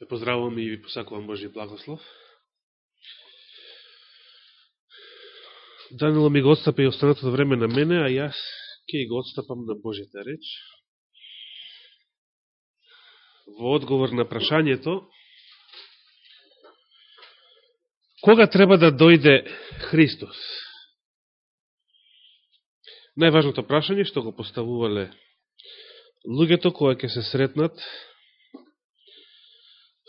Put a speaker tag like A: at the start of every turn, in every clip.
A: Ве поздравувам и ви посакувам Божи благослов. Данило ми го отстапа и останатото време на мене, а јас ќе го отстапам на Божите реч. Во одговор на прашањето, кога треба да дојде Христос? Најважното прашање што го поставувале луѓето кои ќе се сретнат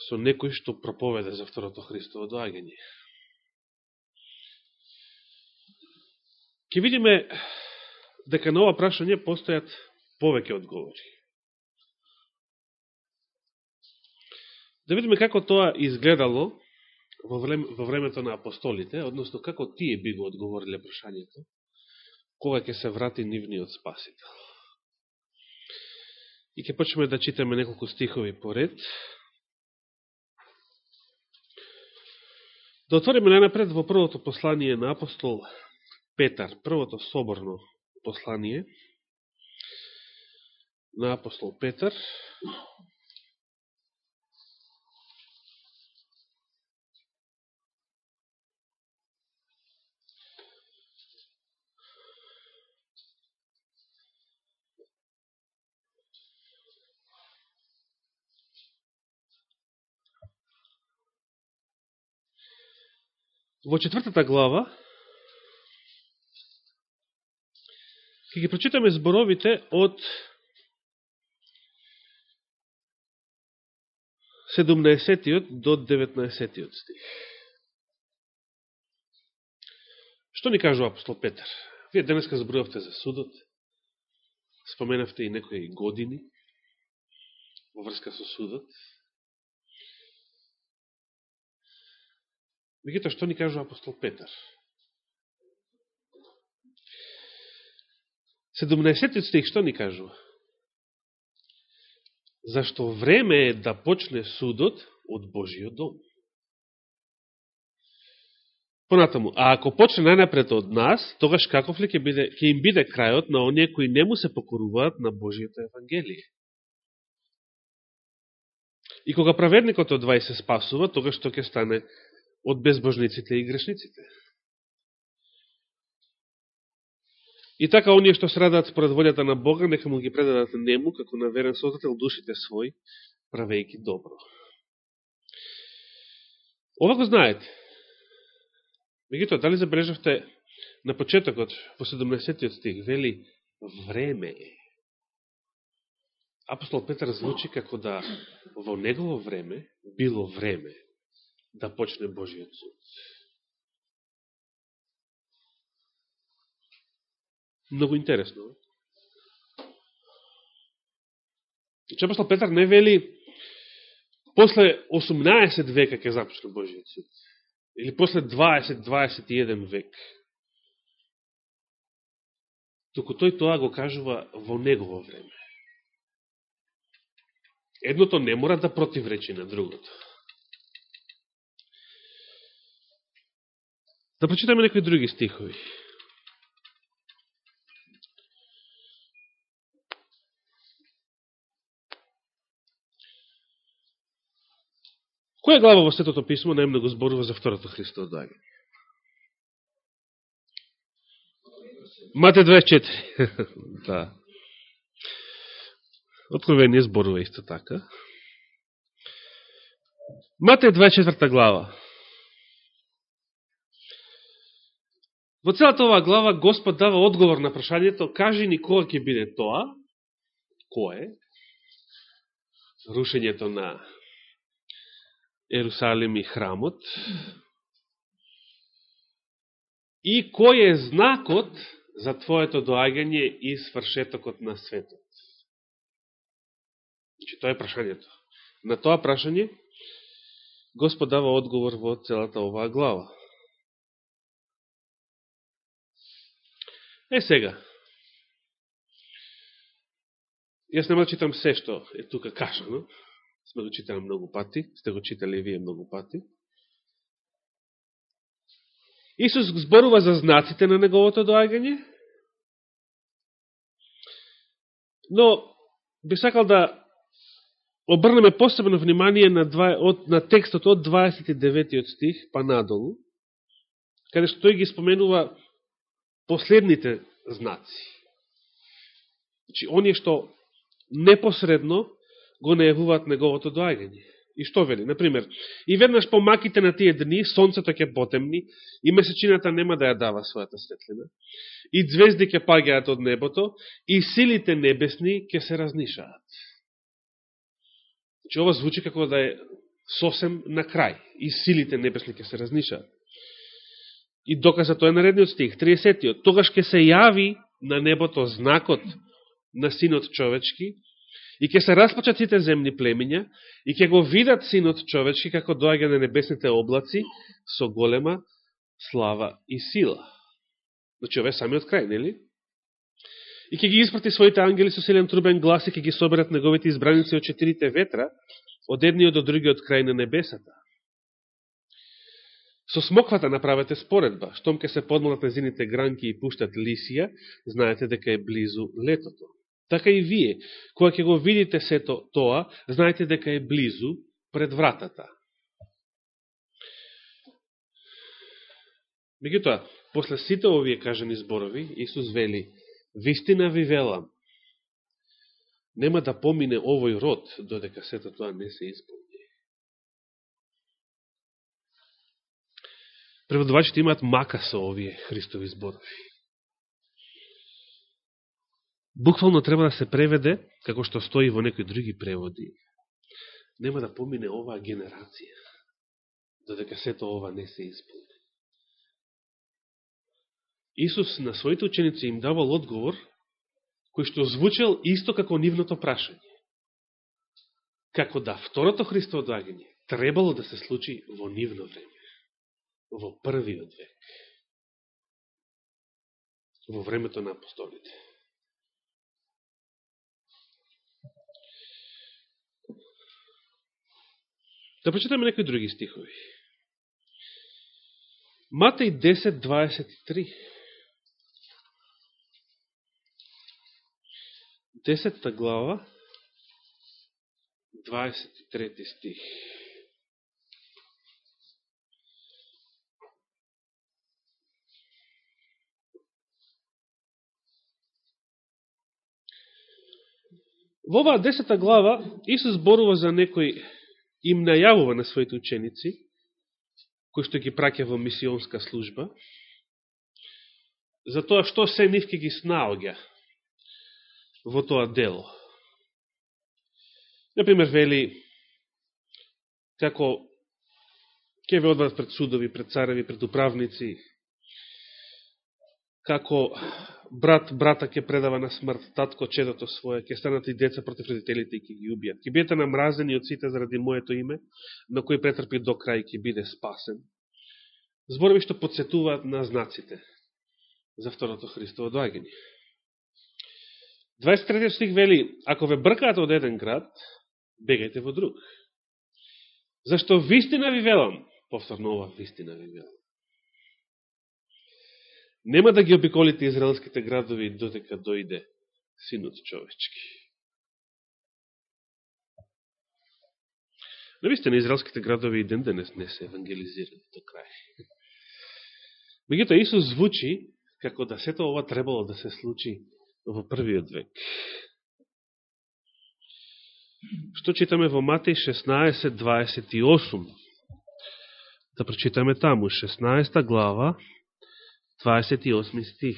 A: со некој што проповеда за второто Христово доаѓање. Ке видиме дека на ова прашање постојат повеќе одговори. Да видиме како тоа изгледало во, време, во времето на апостолите, односно како тие би го одговориле прашањето, кога ќе се врати нивниот спасител. И ќе почнеме да читаме неколку стихови поред. Да отвориме најнапред во првото послание на апостол Петар, првото соборно послание на апостол Петар. Во четвртата глава ќе ги прочитаме зборовите од 17 до 19 стих. Што ни кажува апостол Петар? Вие денеска зборувавте за судот, споменавте и некои години во врска со судот. Мегуто, што ни кажува апостол Петар? 17 стих што ни кажува? Зашто време е да почне судот од Божиот дом. Понатаму, а ако почне најнапред од нас, тогаш каков ли ќе, биде, ќе им биде крајот на оние кои не му се покоруваат на Божијата Евангелие? И кога праведникот од 20 се спасува, тогаш што ќе стане од безбожниците и грешниците. И така, оние што срадат пред волјата на Бога, нека му ги предадат нему, како на верен создател, душите свој, правејки добро. Ова го знаете. Мегуто, дали забележавте на почетокот, во 17 стих, вели време е. Апостол Петар звучи како да во негово време било време да почне Божиот суд. Много интересно. Че апостол Петар не вели после 18 века ќе започне Божиот суд. Или после 20-21 век. Току тој тоа го кажува во негово време. Едното не мора да противречи на другото. Да прочитаме некои други стихови. Која глава во Светото писмо најмногу зборува за второто Христово даѓање? Мате 24. да. Откровение зборува исто така. Мате 24 глава. Во целата оваа глава Господ дава одговор на прашањето, кажи ни кога ќе биде тоа, кое, рушењето на Ерусалим и храмот, и кој е знакот за Твоето доаѓање и свршетокот на светот. Значи, тоа е прашањето. На тоа прашање Господ дава одговор во целата оваа глава. Е сега, јас нема да читам се што е тука кашано. сме го читали многу пати, сте го читали и вие многу пати. Исус зборува за знаците на неговото доаѓање, но би сакал да обрнеме посебно внимание на, два, од, на текстот од 29 стих па надолу, каде што тој ги споменува последните знаци. Значи, оние што непосредно го најавуваат неговото доаѓање. И што вели? Например, и веднаш по маките на тие дни, сонцето ќе потемни, и месечината нема да ја дава својата светлина, и звезди ќе пагеат од небото, и силите небесни ќе се разнишаат. Значи, ова звучи како да е сосем на крај, и силите небесни ќе се разнишаат. И доказа тоа е наредниот стих, 30-тиот. Тогаш ќе се јави на небото знакот на синот човечки, и ќе се распачат сите земни племиња, и ќе го видат синот човечки како доаѓа на небесните облаци со голема слава и сила. Значи, ова е самиот крај, нели? И ќе ги испрати своите ангели со силен трубен глас и ќе ги соберат неговите избраници од четирите ветра, од едниот до другиот крај на небесата. Со смоквата направете споредба. Штом ке се подмолат незините гранки и пуштат лисија, знаете дека е близу летото. Така и вие, кога ќе го видите сето тоа, знаете дека е близу пред вратата. Меѓутоа, после сите овие кажани зборови, Исус вели, вистина ви велам, нема да помине овој род, додека сето тоа не се исполни. Преводувачите имаат мака со овие Христови зборови буквално треба да се преведе, како што стои во некои други преводи, нема да помине оваа генерација, додека сето ова не се исполни. Исус на своите ученици им давал одговор, кој што звучел исто како нивното прашање. Како да второто Христово доагање требало да се случи во нивно време, во првиот век, во времето на апостолите. Да почитаме некои други стихови. Матеј 10.23 Десетта глава 23 стих Во оваа десета глава Исус зборува за некој им најавува на своите ученици, кои што ги праќа во мисионска служба, за тоа што се нивки ги снаоѓа во тоа дело. Например, вели, како ќе ве одват пред судови, пред цареви, пред управници, како брат брата ќе предава на смрт, татко чедото свое, ќе станат и деца против родителите и ќе ги убијат. Ќе бидете намразени од сите заради моето име, но кој претрпи до крај ќе биде спасен. Зборови што подсетуваат на знаците за второто Христово доаѓање. 23 стих вели, ако ве бркаат од еден град, бегајте во друг. Зашто вистина ви велам, повторно ова вистина ви велам, нема да ги обиколите израелските градови додека дојде синот човечки. Навистина, израелските градови и ден денес не се евангелизирани до крај. Мегуто, Исус звучи како да сето ова требало да се случи во првиот век. Што читаме во Матеј 16.28? Да прочитаме таму, 16 глава, 28 стих.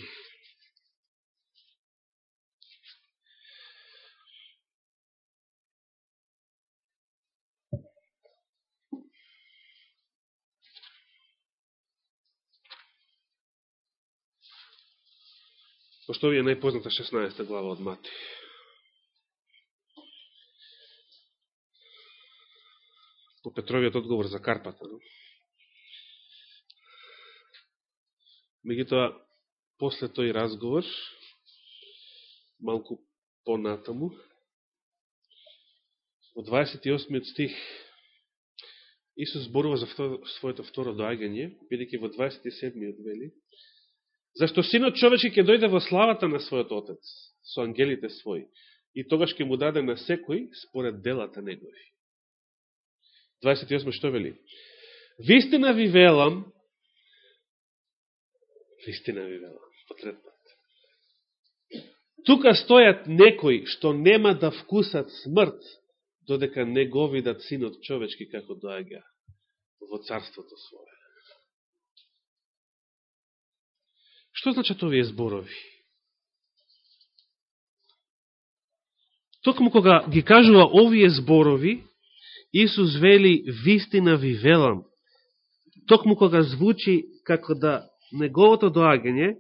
A: Пошто ви е најпозната 16 глава од Мати. По Петровиот одговор за Карпата. Но? Меѓутоа, после тој разговор, малку понатаму, во 28 стих, Исус зборува за своето второ доагање, бидеќи во 27 вели, зашто синот човечки ќе дојде во славата на својот Отец, со ангелите своји, и тогаш ќе му даде на секој според делата негови. 28 што вели? Вистина ви велам, вистина ви велам, потрет. Тука стојат некои што нема да вкусат смрт, додека не го видат синот човечки како доаѓа во царството свое. Што значат овие зборови? Токму кога ги кажува овие зборови, Исус вели, вистина ви велам. Токму кога звучи како да неговото доагање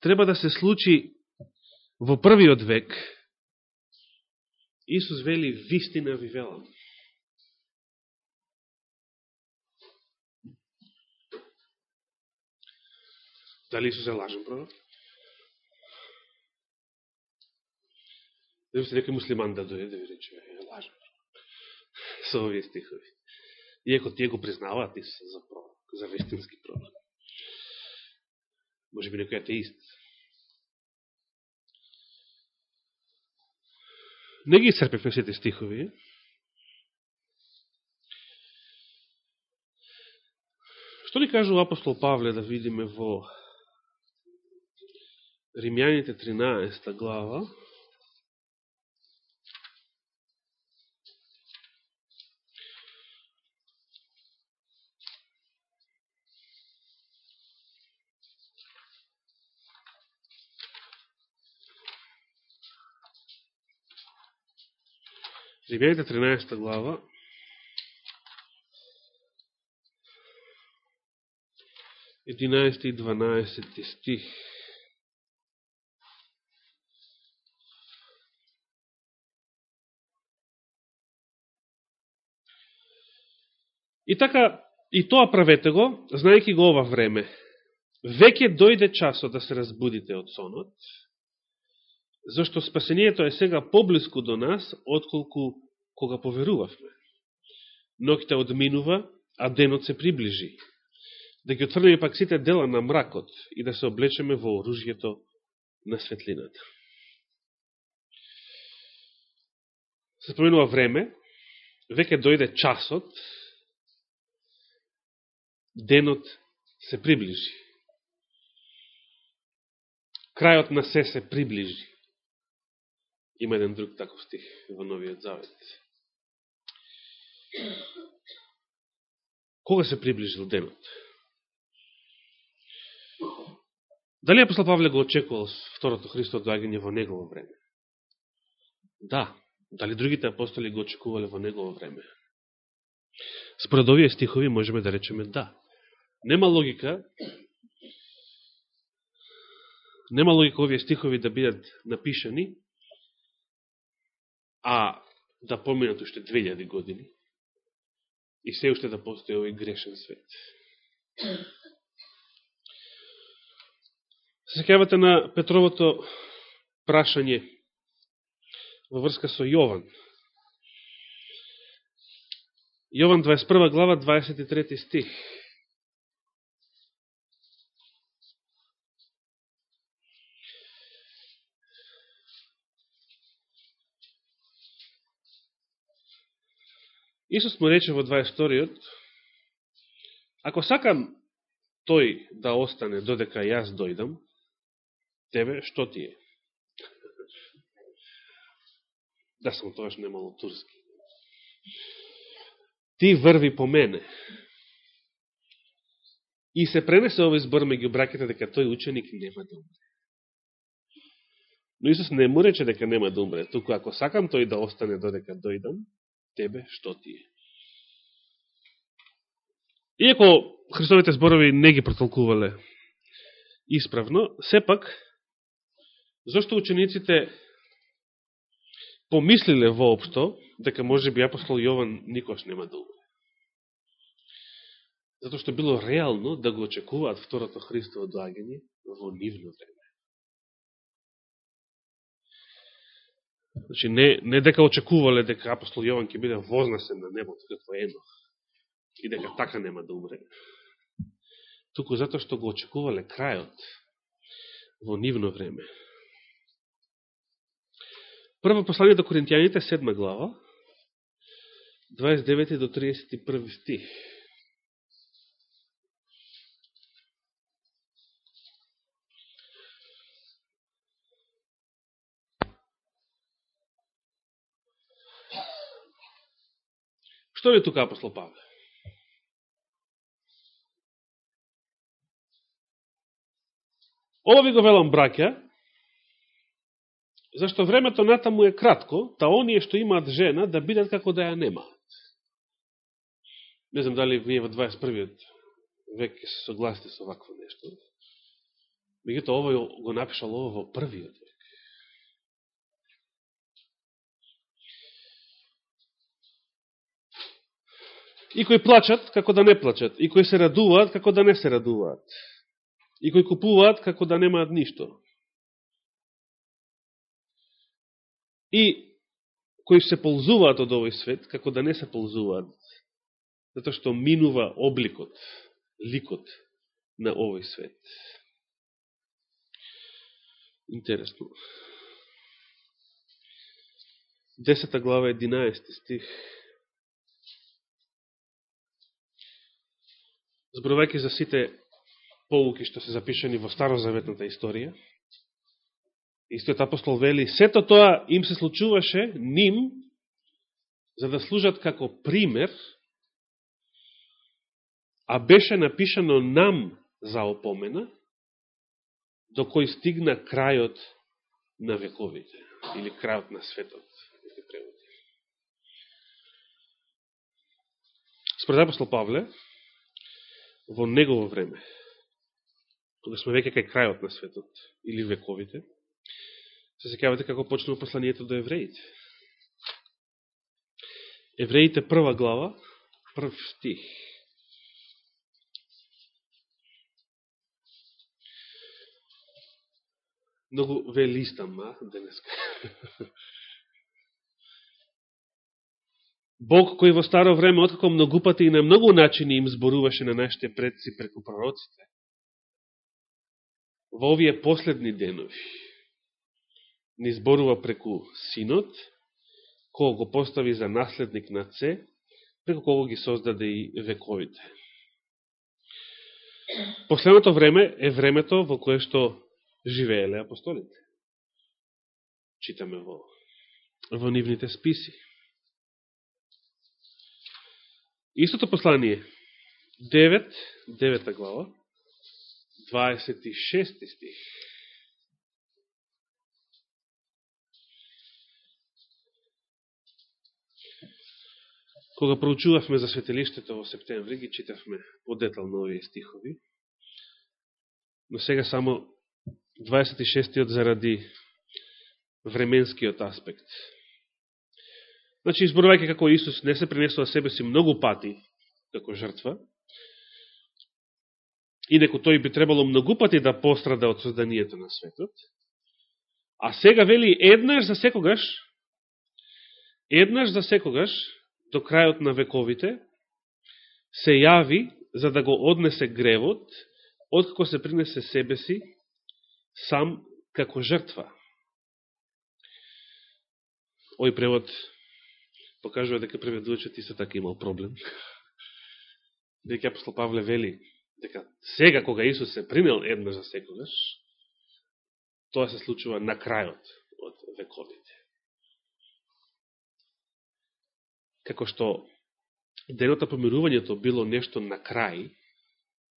A: треба да се случи во првиот век, Исус вели, вистина ви велам. Дали Исус е лажен пророк? Да се некој муслиман да дојде да ви рече, е лажен со овие стихови. Иако тие го признаваат Исус за пророк, за вистински пророк. Може би некој атеист. Не ги на сите стихови. Што ни кажува апостол Павле да видиме во Римјаните 13 глава, Римјаните 13 глава, единаести и 12 стих. И така, и тоа правете го, знаеки го ова време. Веќе дојде часот да се разбудите од сонот, зашто спасението е сега поблиску до нас, отколку кога поверувавме. Ноќта одминува, а денот се приближи. Да ги отврнеме пак сите дела на мракот и да се облечеме во оружјето на светлината. Се споменува време, веќе дојде часот, денот се приближи. Крајот на се се приближи. Има еден друг таков стих во Новиот Завет. Кога се приближил денот? Дали апостол Павле го очекувал второто Христо доаѓање во негово време? Да. Дали другите апостоли го очекувале во негово време? Според овие стихови можеме да речеме да. Нема логика нема логика овие стихови да бидат напишани, да поминат уште 2000 години и се уште да постои овој грешен свет. Се секавате на Петровото прашање во врска со Јован. Јован 21 глава 23 стих. Исус му рече во 22-иот, ако сакам тој да остане додека јас дојдам, тебе што ти е? Да сам тоаш немало турски. Ти врви по мене. И се пренесе овој збор меѓу браките дека тој ученик нема да умре. Но Исус не му рече дека нема да умре, туку ако сакам тој да остане додека дојдам, тебе што ти е. Иако Христовите зборови не ги протолкувале исправно, сепак, зашто учениците помислиле воопшто дека може би апостол Јован никош нема да умре. Зато што било реално да го очекуваат второто Христово доагање во нивно време. Значи, не, не дека очекувале дека апостол Јован ќе биде вознесен на небото како Енох и дека така нема да умре, туку затоа што го очекувале крајот во нивно време. Прво послание до Коринтијаните, седма глава, 29 до 31 стих. Што е тука апостол Павле? Ова ви го велам, браќа, зашто времето натаму е кратко, та оние што имаат жена да бидат како да ја немаат. Не знам дали вие во 21. век се согласите со вакво нешто. Мегуто, ова го напишал ово во првиот И кои плачат, како да не плачат. И кои се радуваат, како да не се радуваат. И кои купуваат, како да немаат ништо. И кои се ползуваат од овој свет, како да не се ползуваат. Затоа што минува обликот, ликот на овој свет. Интересно. Десета глава, 11 стих. Зборувајќи за сите полуки што се запишани во старозаветната историја, истиот апостол вели, сето тоа им се случуваше ним, за да служат како пример, а беше напишано нам за опомена, до кој стигна крајот на вековите, или крајот на светот. Да Според апостол Павле, во негово време, кога сме веќе кај крајот на светот, или вековите, се секавате како почнува посланието до евреите. Евреите прва глава, прв стих. Многу ве листам, а, денеска. Бог кој во старо време, откако многу пати и на многу начини им зборуваше на нашите предци преку пророците, во овие последни денови ни зборува преку синот, кој го постави за наследник на Це, преку кого ги создаде и вековите. Последното време е времето во кое што живееле апостолите. Читаме во, во нивните списи. Истото послание, 9, 9 глава, 26 стих. Кога проучувавме за светелиштето во септември, ги читавме подетално овие стихови, но сега само 26-тиот заради временскиот аспект. Значи, изборувајќи како Исус не се принесува себе си многу пати како жртва, инако тој би требало многу пати да пострада од созданието на светот, а сега вели еднаш за секогаш, еднаш за секогаш, до крајот на вековите, се јави за да го однесе гревот, откако се принесе себе си, сам како жртва. Ој превод покажува дека преведувачот исто така имал проблем. Дека апостол Павле вели дека сега кога Исус се принел едно за секогаш, тоа се случува на крајот од вековите. Како што денот на помирувањето било нешто на крај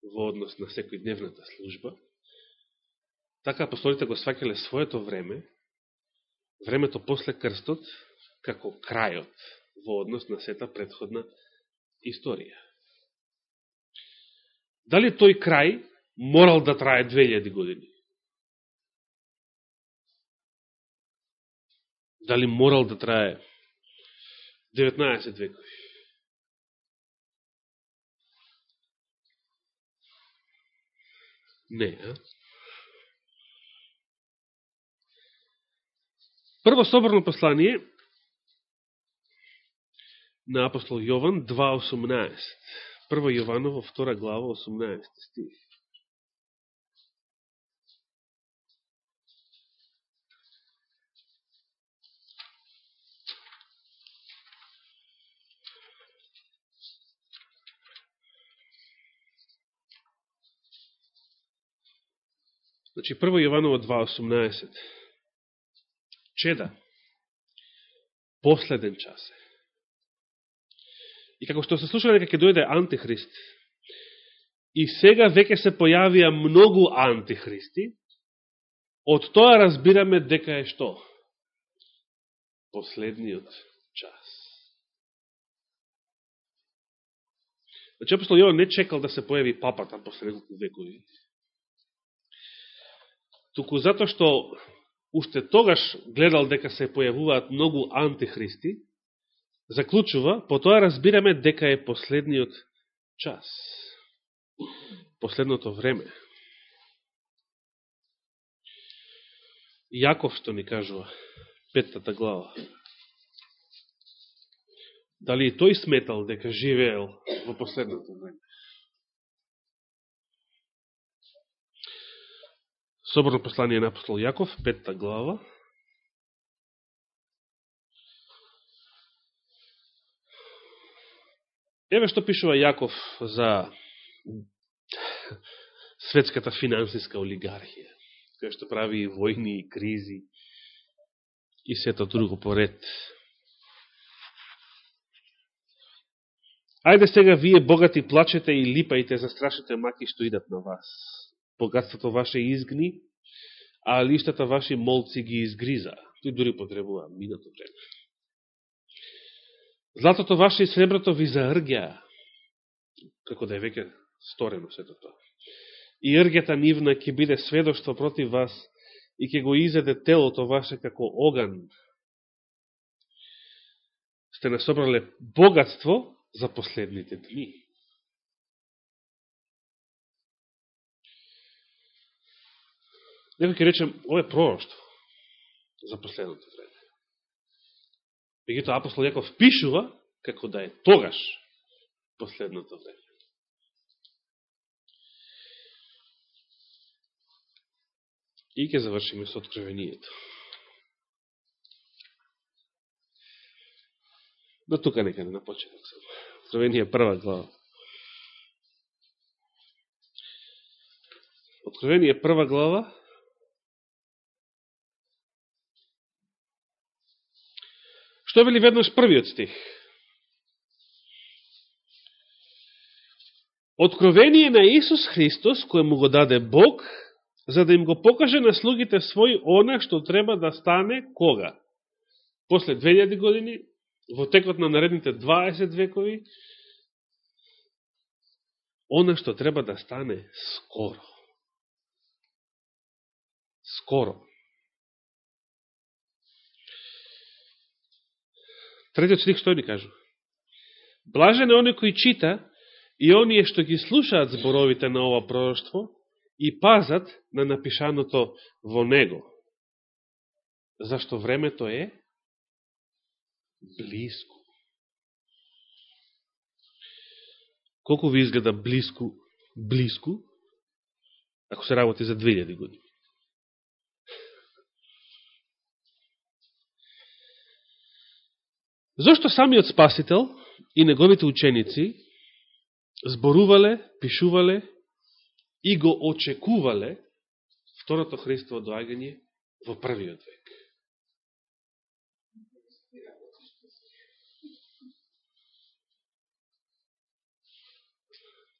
A: во однос на секојдневната служба, така апостолите го свакеле своето време, времето после крстот, како крајот во однос на сета предходна историја. Дали тој крај морал да трае 2000 години? Дали морал да трае 19 векови? Не, а? Прво соборно послание на апостол Јован 2.18. Прва Јованово, втора глава, 18 стих. Значи, прво Јованово 2.18. Чеда, последен час е. И како што се слушале дека ќе дојде антихрист, и сега веќе се појавија многу антихристи, од тоа разбираме дека е што? Последниот час. Значи, апостол Јован не чекал да се појави папата после неколку векови. Туку затоа што уште тогаш гледал дека се појавуваат многу антихристи, заклучува, по тоа разбираме дека е последниот час. Последното време. Јаков што ни кажува, петтата глава. Дали и тој сметал дека живеел во последното време? Соборно послание на апостол Јаков, петта глава. Еве што пишува Јаков за светската финансиска олигархија, која што прави и војни и кризи и сето друго поред. Ајде сега вие богати плачете и липајте за страшните маки што идат на вас. Богатството ваше изгни, а лиштата ваши молци ги изгриза. Тој дури потребува минато време. Златото ваше и среброто ви заъргја, како да е веќе сторено сето тоа. И ргета нивна ќе биде сведоштво против вас и ќе го изеде телото ваше како оган. Сте насобрале богатство за последните дни. Некој ќе речем, ова е пророќство за последното време. Меѓуто апостол Јаков пишува како да е тогаш последното време. И ќе завршиме со откровението. До тука нека не на почеток само. Откровение прва глава. Откровение прва глава. Што вели веднаш првиот стих? Откровение на Исус Христос, кој му го даде Бог, за да им го покаже на слугите своји она што треба да стане кога? После 2000 години, во текот на наредните 20 векови, она што треба да стане скоро. Скоро. Третиот стих што ни кажува, Блажен е оној кои чита и оние што ги слушаат зборовите на ова пророќство, и пазат на напишаното во него. Зашто времето е близко. Колку ви изгледа близко, близко, ако се работи за 2000 години? Зошто самиот Спасител и неговите ученици зборувале, пишувале и го очекувале второто Христово доагање во првиот век.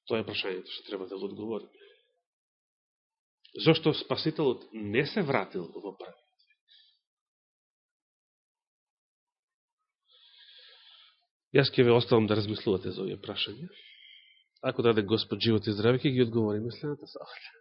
A: Тоа е прашањето што треба да го одговориме. Зошто Спасителот не се вратил во првиот Јас ќе ве оставам да размислувате за овие прашања. Ако даде Господ живот и здраве, ќе ги одговориме следната сабота.